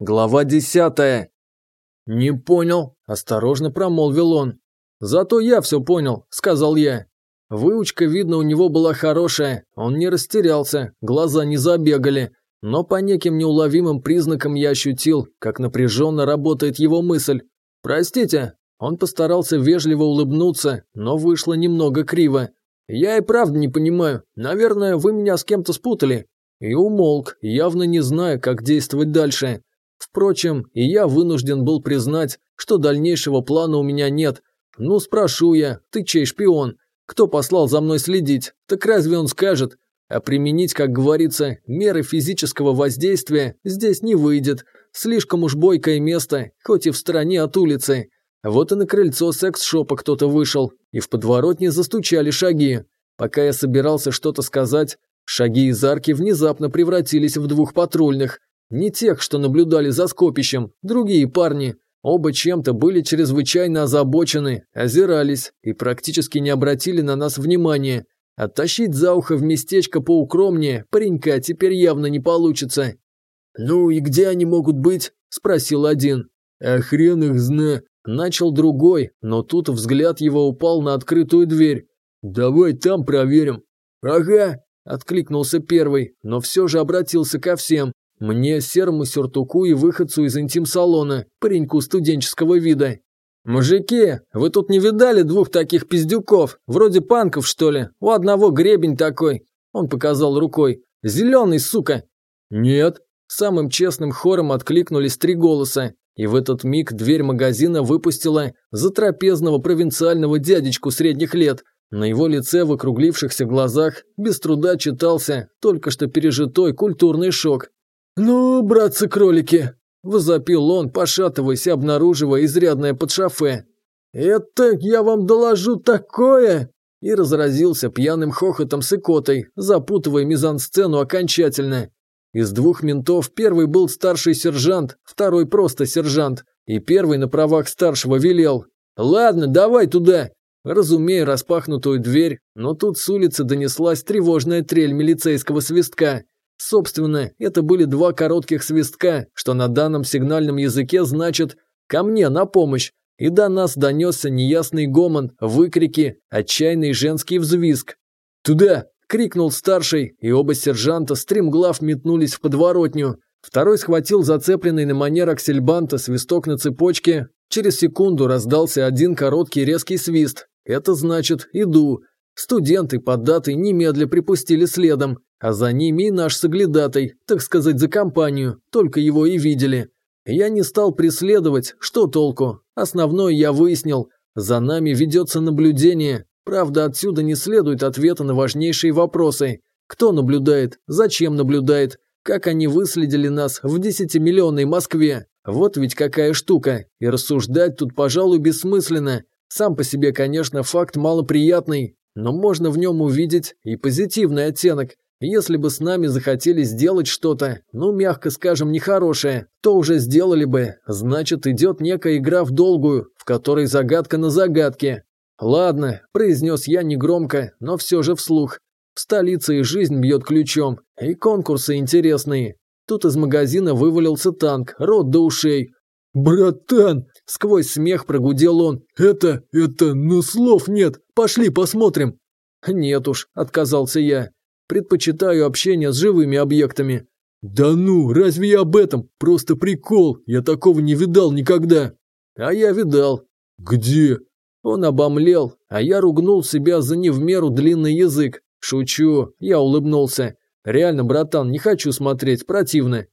Глава десятая. «Не понял», – осторожно промолвил он. «Зато я все понял», – сказал я. Выучка, видно, у него была хорошая, он не растерялся, глаза не забегали. Но по неким неуловимым признакам я ощутил, как напряженно работает его мысль. «Простите». Он постарался вежливо улыбнуться, но вышло немного криво. «Я и правда не понимаю. Наверное, вы меня с кем-то спутали». И умолк, явно не зная, как действовать дальше. Впрочем, и я вынужден был признать, что дальнейшего плана у меня нет. Ну, спрошу я, ты чей шпион? Кто послал за мной следить? Так разве он скажет? А применить, как говорится, меры физического воздействия здесь не выйдет. Слишком уж бойкое место, хоть и в стороне от улицы. Вот и на крыльцо секс-шопа кто-то вышел, и в подворотне застучали шаги. Пока я собирался что-то сказать, шаги из арки внезапно превратились в двух патрульных. Не тех, что наблюдали за скопищем, другие парни. Оба чем-то были чрезвычайно озабочены, озирались и практически не обратили на нас внимания. Оттащить за ухо в местечко поукромнее паренька теперь явно не получится. «Ну и где они могут быть?» – спросил один. «А хрен их зна!» – начал другой, но тут взгляд его упал на открытую дверь. «Давай там проверим». «Ага», – откликнулся первый, но все же обратился ко всем. Мне, серому сюртуку и выходцу из интим-салона, пареньку студенческого вида. «Мужики, вы тут не видали двух таких пиздюков? Вроде панков, что ли? У одного гребень такой». Он показал рукой. «Зеленый, сука!» «Нет». Самым честным хором откликнулись три голоса. И в этот миг дверь магазина выпустила затрапезного провинциального дядечку средних лет. На его лице в округлившихся глазах без труда читался только что пережитой культурный шок. «Ну, братцы-кролики!» – возопил он, пошатываясь обнаруживая изрядное подшафе. «Это я вам доложу такое!» И разразился пьяным хохотом с икотой, запутывая мизансцену окончательно. Из двух ментов первый был старший сержант, второй просто сержант, и первый на правах старшего велел. «Ладно, давай туда!» Разумея распахнутую дверь, но тут с улицы донеслась тревожная трель милицейского свистка – Собственно, это были два коротких свистка, что на данном сигнальном языке значит «ко мне на помощь», и до нас донесся неясный гомон, выкрики, отчаянный женский взвизг. «Туда!» – крикнул старший, и оба сержанта стремглав метнулись в подворотню. Второй схватил зацепленный на манер аксельбанта свисток на цепочке. Через секунду раздался один короткий резкий свист. Это значит «иду». Студенты, поддаты, немедля припустили следом. А за ними и наш соглядатай, так сказать, за компанию, только его и видели. Я не стал преследовать, что толку? Основное я выяснил. За нами ведется наблюдение. Правда, отсюда не следует ответа на важнейшие вопросы. Кто наблюдает? Зачем наблюдает? Как они выследили нас в десятимиллионной Москве? Вот ведь какая штука. И рассуждать тут, пожалуй, бессмысленно. Сам по себе, конечно, факт малоприятный, но можно в нем увидеть и позитивный оттенок – если бы с нами захотели сделать что-то, ну, мягко скажем, нехорошее, то уже сделали бы. Значит, идет некая игра в долгую, в которой загадка на загадке. Ладно, произнес я негромко, но все же вслух. В столице и жизнь бьет ключом, и конкурсы интересные. Тут из магазина вывалился танк, рот до ушей. «Братан!» – сквозь смех прогудел он. «Это, это, ну слов нет! Пошли посмотрим!» «Нет уж», – отказался я. Предпочитаю общение с живыми объектами. Да ну, разве я об этом? Просто прикол, я такого не видал никогда. А я видал. Где? Он обомлел, а я ругнул себя за не в меру длинный язык. Шучу, я улыбнулся. Реально, братан, не хочу смотреть, противно.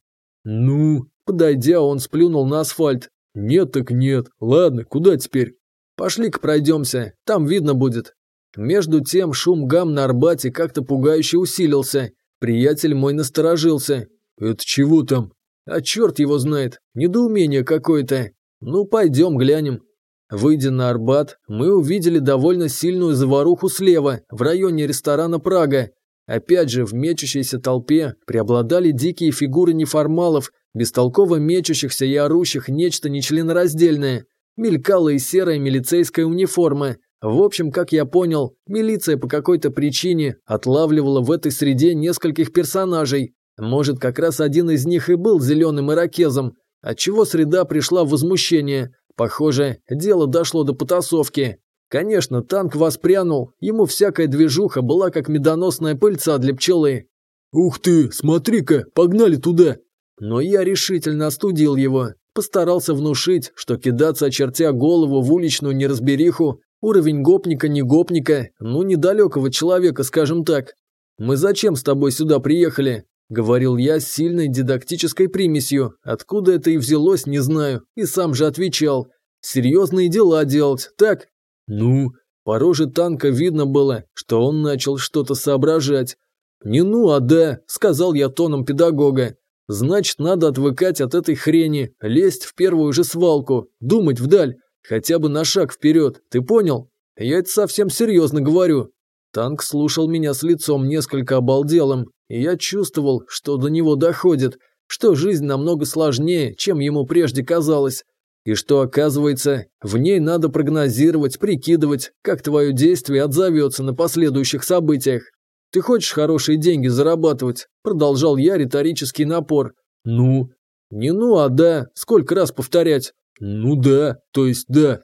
Ну, подойдя, он сплюнул на асфальт. Нет так нет, ладно, куда теперь? Пошли-ка пройдемся, там видно будет. Между тем шум гам на Арбате как-то пугающе усилился. Приятель мой насторожился. «Это чего там?» «А черт его знает, недоумение какое-то. Ну, пойдем глянем». Выйдя на Арбат, мы увидели довольно сильную заваруху слева, в районе ресторана «Прага». Опять же, в мечущейся толпе преобладали дикие фигуры неформалов, бестолково мечущихся и орущих нечто нечленораздельное. Мелькала и серая милицейская униформа, в общем, как я понял, милиция по какой-то причине отлавливала в этой среде нескольких персонажей. Может, как раз один из них и был зеленым иракезом, отчего среда пришла в возмущение. Похоже, дело дошло до потасовки. Конечно, танк воспрянул, ему всякая движуха была как медоносная пыльца для пчелы. «Ух ты, смотри-ка, погнали туда!» Но я решительно остудил его, постарался внушить, что кидаться, очертя голову в уличную неразбериху, Уровень гопника, не гопника, ну недалекого человека, скажем так. «Мы зачем с тобой сюда приехали?» – говорил я с сильной дидактической примесью. Откуда это и взялось, не знаю. И сам же отвечал. «Серьезные дела делать, так?» «Ну?» По роже танка видно было, что он начал что-то соображать. «Не ну, а да», – сказал я тоном педагога. «Значит, надо отвыкать от этой хрени, лезть в первую же свалку, думать вдаль. Хотя бы на шаг вперед, ты понял? Я это совсем серьезно говорю». Танк слушал меня с лицом несколько обалделым, и я чувствовал, что до него доходит, что жизнь намного сложнее, чем ему прежде казалось, и что, оказывается, в ней надо прогнозировать, прикидывать, как твое действие отзовется на последующих событиях. «Ты хочешь хорошие деньги зарабатывать?» – продолжал я риторический напор. «Ну?» «Не ну, а да. Сколько раз повторять? «Ну да, то есть да».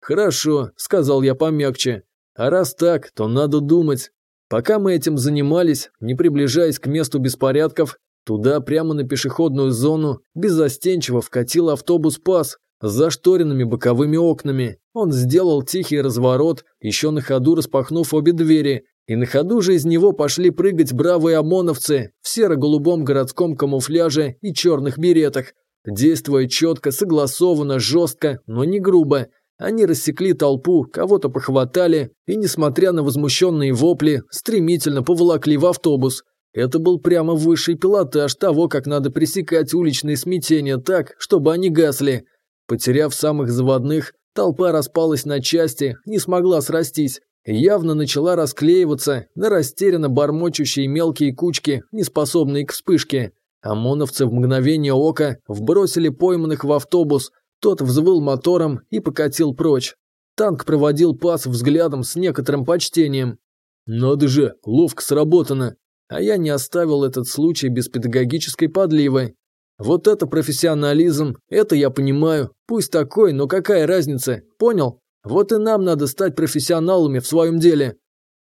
«Хорошо», – сказал я помягче. «А раз так, то надо думать». Пока мы этим занимались, не приближаясь к месту беспорядков, туда прямо на пешеходную зону безостенчиво вкатил автобус «Пас» с зашторенными боковыми окнами. Он сделал тихий разворот, еще на ходу распахнув обе двери, и на ходу же из него пошли прыгать бравые ОМОНовцы в серо-голубом городском камуфляже и черных беретах. Действуя четко, согласованно, жестко, но не грубо, они рассекли толпу, кого-то похватали и, несмотря на возмущенные вопли, стремительно поволокли в автобус. Это был прямо высший пилотаж того, как надо пресекать уличные смятения так, чтобы они гасли. Потеряв самых заводных, толпа распалась на части, не смогла срастись. Явно начала расклеиваться на растерянно бормочущие мелкие кучки, неспособные к вспышке. ОМОНовцы в мгновение ока вбросили пойманных в автобус, тот взвыл мотором и покатил прочь. Танк проводил пас взглядом с некоторым почтением. «Надо же, ловко сработано!» А я не оставил этот случай без педагогической подливы. Вот это профессионализм, это я понимаю. Пусть такой, но какая разница, понял? Вот и нам надо стать профессионалами в своем деле.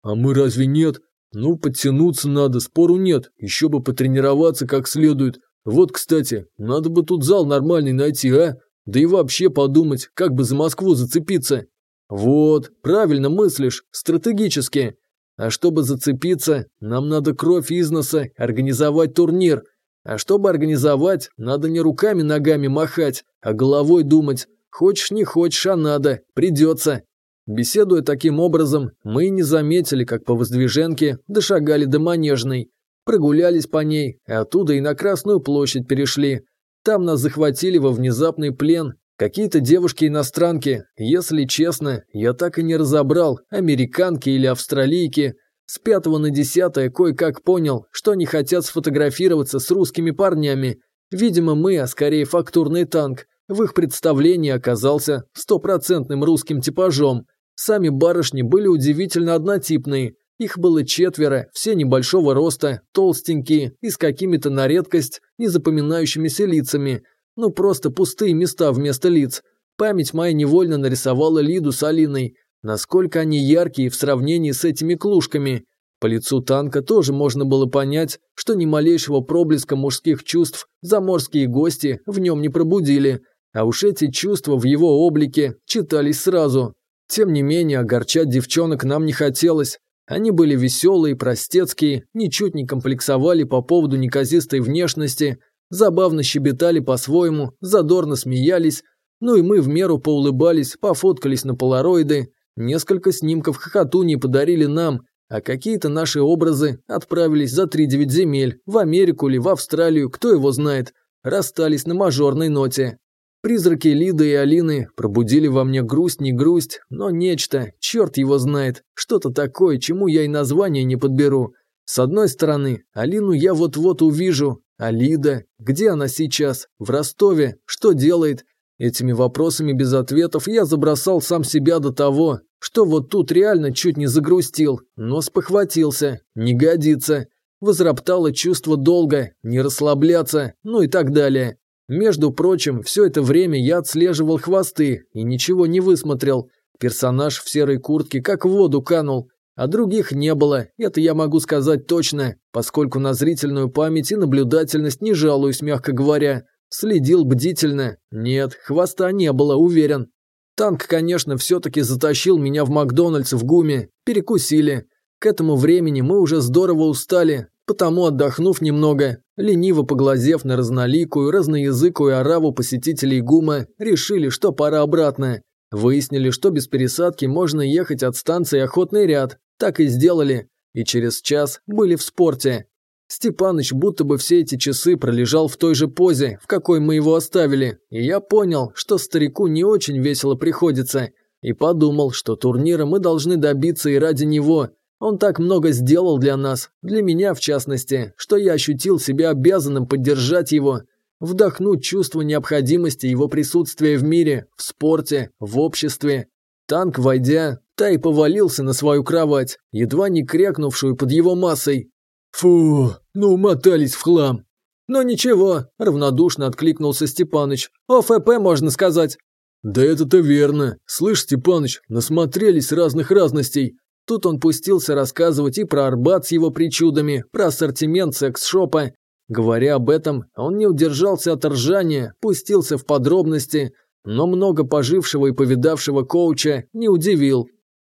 А мы разве нет? Ну, подтянуться надо, спору нет, еще бы потренироваться как следует. Вот, кстати, надо бы тут зал нормальный найти, а? Да и вообще подумать, как бы за Москву зацепиться. Вот, правильно мыслишь, стратегически. А чтобы зацепиться, нам надо кровь из носа, организовать турнир. А чтобы организовать, надо не руками-ногами махать, а головой думать. Хочешь не хочешь, а надо, придется. Беседуя таким образом, мы не заметили, как по Воздвиженке дошагали до Манежной, прогулялись по ней, и оттуда и на Красную площадь перешли. Там нас захватили во внезапный плен Какие-то девушки-иностранки, если честно, я так и не разобрал, американки или австралийки. С пятого на десятое кое-как понял, что они хотят сфотографироваться с русскими парнями. Видимо, мы, а скорее фактурный танк, в их представлении оказался стопроцентным русским типажом. Сами барышни были удивительно однотипные. Их было четверо, все небольшого роста, толстенькие и с какими-то на редкость незапоминающимися лицами. Ну, просто пустые места вместо лиц. Память моя невольно нарисовала Лиду с Алиной. Насколько они яркие в сравнении с этими клушками. По лицу танка тоже можно было понять, что ни малейшего проблеска мужских чувств заморские гости в нем не пробудили. А уж эти чувства в его облике читались сразу. Тем не менее, огорчать девчонок нам не хотелось. Они были веселые, простецкие, ничуть не комплексовали по поводу неказистой внешности, забавно щебетали по-своему, задорно смеялись, ну и мы в меру поулыбались, пофоткались на полароиды, несколько снимков хохотуни подарили нам, а какие-то наши образы отправились за 3-9 земель, в Америку или в Австралию, кто его знает, расстались на мажорной ноте. Призраки Лиды и Алины пробудили во мне грусть, не грусть, но нечто, черт его знает, что-то такое, чему я и название не подберу. С одной стороны, Алину я вот-вот увижу, а Лида, где она сейчас, в Ростове, что делает? Этими вопросами без ответов я забросал сам себя до того, что вот тут реально чуть не загрустил, но спохватился, не годится. Возроптало чувство долга, не расслабляться, ну и так далее. Между прочим, все это время я отслеживал хвосты и ничего не высмотрел. Персонаж в серой куртке как в воду канул, а других не было, это я могу сказать точно, поскольку на зрительную память и наблюдательность не жалуюсь, мягко говоря. Следил бдительно. Нет, хвоста не было, уверен. Танк, конечно, все-таки затащил меня в Макдональдс в гуме. Перекусили. К этому времени мы уже здорово устали, Потому, отдохнув немного, лениво поглазев на разноликую, разноязыкую ораву посетителей ГУМа, решили, что пора обратно. Выяснили, что без пересадки можно ехать от станции «Охотный ряд». Так и сделали. И через час были в спорте. Степаныч будто бы все эти часы пролежал в той же позе, в какой мы его оставили, и я понял, что старику не очень весело приходится, и подумал, что турнира мы должны добиться и ради него, он так много сделал для нас, для меня в частности, что я ощутил себя обязанным поддержать его, вдохнуть чувство необходимости его присутствия в мире, в спорте, в обществе. Танк, войдя, Тай повалился на свою кровать, едва не крякнувшую под его массой. «Фу, ну мотались в хлам!» Но ничего», – равнодушно откликнулся Степаныч. «ОФП, можно сказать». «Да это-то верно. Слышь, Степаныч, насмотрелись разных разностей. Тут он пустился рассказывать и про Арбат с его причудами, про ассортимент секс-шопа. Говоря об этом, он не удержался от ржания, пустился в подробности, но много пожившего и повидавшего коуча не удивил.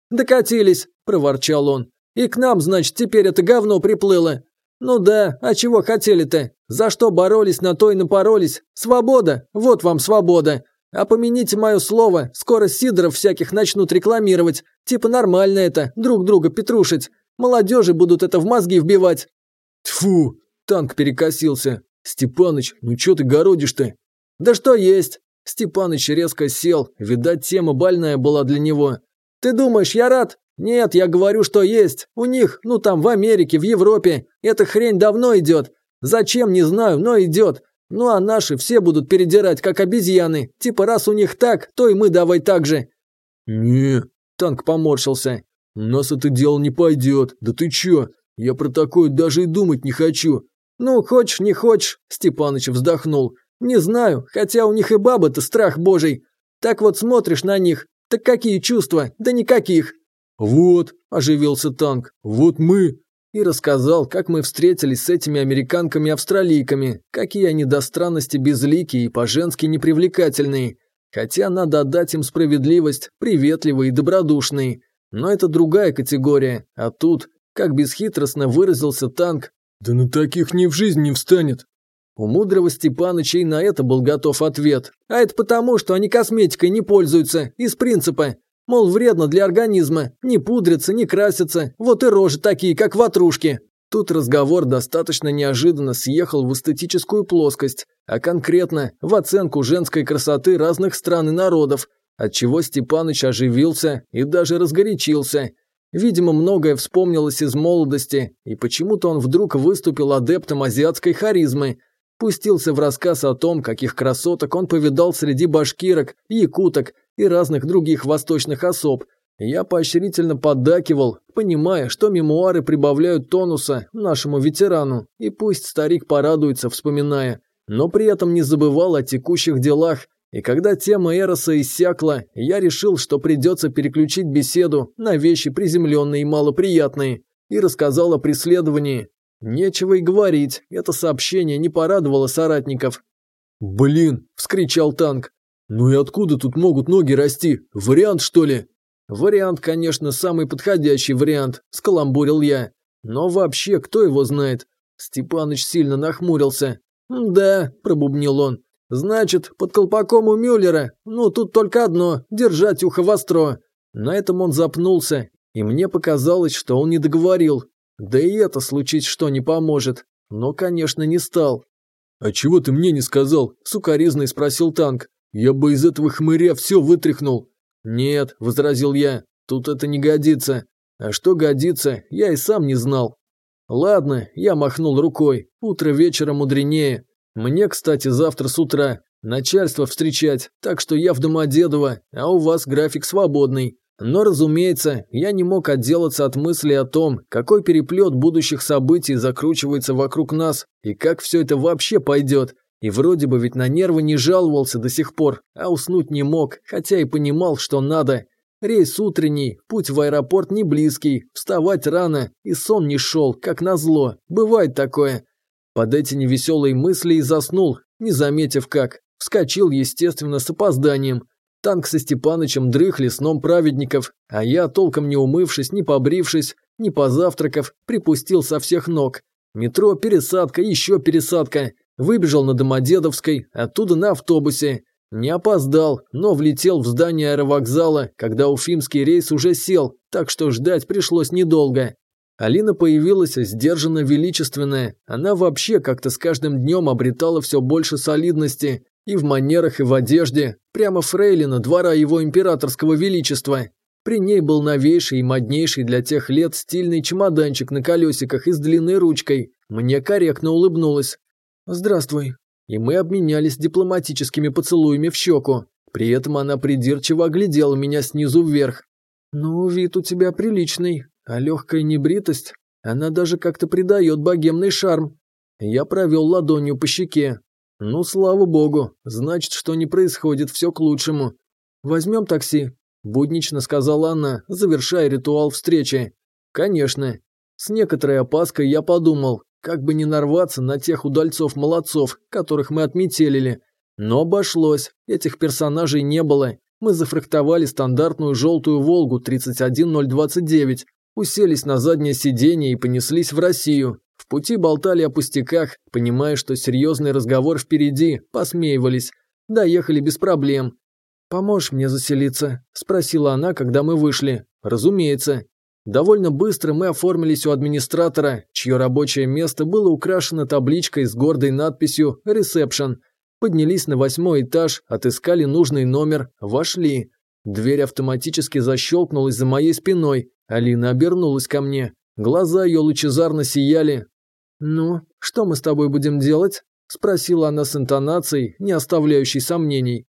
«Докатились», – проворчал он. «И к нам, значит, теперь это говно приплыло. «Ну да, а чего хотели-то? За что боролись, на то и напоролись. Свобода! Вот вам свобода! А помяните мое слово, скоро сидоров всяких начнут рекламировать. Типа нормально это, друг друга петрушить. Молодежи будут это в мозги вбивать. Тфу, танк перекосился. Степаныч, ну чё ты городишь-то? Да что есть. Степаныч резко сел, видать, тема больная была для него. Ты думаешь, я рад? Нет, я говорю, что есть. У них, ну там, в Америке, в Европе. Эта хрень давно идет. Зачем, не знаю, но идет. Ну а наши все будут передирать, как обезьяны. Типа раз у них так, то и мы давай так же. Не, танк поморщился. У нас это дело не пойдет. Да ты чё? Я про такое даже и думать не хочу. Ну, хочешь, не хочешь, Степаныч вздохнул. Не знаю, хотя у них и баба-то страх божий. Так вот смотришь на них. Так какие чувства? Да никаких. Вот, оживился танк. Вот мы и рассказал, как мы встретились с этими американками-австралийками, какие они до странности безликие и по-женски непривлекательные. Хотя надо отдать им справедливость, приветливые и добродушные. Но это другая категория, а тут, как бесхитростно выразился танк, «Да на таких ни в жизнь не встанет». У мудрого Степаныча и на это был готов ответ. «А это потому, что они косметикой не пользуются, из принципа. Мол, вредно для организма, не пудрится, не красится, вот и рожи такие, как ватрушки. Тут разговор достаточно неожиданно съехал в эстетическую плоскость, а конкретно в оценку женской красоты разных стран и народов, отчего Степаныч оживился и даже разгорячился. Видимо, многое вспомнилось из молодости, и почему-то он вдруг выступил адептом азиатской харизмы. Пустился в рассказ о том, каких красоток он повидал среди башкирок, якуток, и разных других восточных особ. Я поощрительно поддакивал, понимая, что мемуары прибавляют тонуса нашему ветерану, и пусть старик порадуется, вспоминая, но при этом не забывал о текущих делах, и когда тема Эроса иссякла, я решил, что придется переключить беседу на вещи приземленные и малоприятные, и рассказал о преследовании. Нечего и говорить, это сообщение не порадовало соратников. «Блин!» – вскричал танк. «Ну и откуда тут могут ноги расти? Вариант, что ли?» «Вариант, конечно, самый подходящий вариант», – скаламбурил я. «Но вообще, кто его знает?» Степаныч сильно нахмурился. «Да», – пробубнил он. «Значит, под колпаком у Мюллера. Ну, тут только одно – держать ухо востро». На этом он запнулся, и мне показалось, что он не договорил. Да и это случить что не поможет. Но, конечно, не стал. «А чего ты мне не сказал?» – сукоризный спросил танк. Я бы из этого хмыря все вытряхнул. Нет, возразил я, тут это не годится. А что годится, я и сам не знал. Ладно, я махнул рукой. Утро вечера мудренее. Мне, кстати, завтра с утра. Начальство встречать, так что я в Домодедово, а у вас график свободный. Но, разумеется, я не мог отделаться от мысли о том, какой переплет будущих событий закручивается вокруг нас и как все это вообще пойдет. И вроде бы ведь на нервы не жаловался до сих пор, а уснуть не мог, хотя и понимал, что надо. Рейс утренний, путь в аэропорт не близкий, вставать рано, и сон не шел, как назло, бывает такое. Под эти невеселые мысли и заснул, не заметив как. Вскочил, естественно, с опозданием. Танк со Степанычем дрыхли сном праведников, а я, толком не умывшись, не побрившись, не позавтракав, припустил со всех ног. Метро, пересадка, еще пересадка – Выбежал на Домодедовской, оттуда на автобусе. Не опоздал, но влетел в здание аэровокзала, когда уфимский рейс уже сел, так что ждать пришлось недолго. Алина появилась сдержанно величественная. Она вообще как-то с каждым днем обретала все больше солидности. И в манерах, и в одежде. Прямо фрейлина двора его императорского величества. При ней был новейший и моднейший для тех лет стильный чемоданчик на колесиках и с длинной ручкой. Мне корректно улыбнулась. «Здравствуй». И мы обменялись дипломатическими поцелуями в щеку. При этом она придирчиво оглядела меня снизу вверх. «Ну, вид у тебя приличный, а легкая небритость, она даже как-то придает богемный шарм». Я провел ладонью по щеке. «Ну, слава богу, значит, что не происходит, все к лучшему. Возьмем такси», – буднично сказала она, завершая ритуал встречи. «Конечно». С некоторой опаской я подумал, как бы не нарваться на тех удальцов-молодцов, которых мы отметелили. Но обошлось, этих персонажей не было. Мы зафрахтовали стандартную желтую «Волгу» 31029, уселись на заднее сиденье и понеслись в Россию. В пути болтали о пустяках, понимая, что серьезный разговор впереди, посмеивались. Доехали без проблем. «Поможешь мне заселиться?» – спросила она, когда мы вышли. «Разумеется. Довольно быстро мы оформились у администратора, чье рабочее место было украшено табличкой с гордой надписью «Ресепшн». Поднялись на восьмой этаж, отыскали нужный номер, вошли. Дверь автоматически защелкнулась за моей спиной. Алина обернулась ко мне. Глаза ее лучезарно сияли. «Ну, что мы с тобой будем делать?» – спросила она с интонацией, не оставляющей сомнений.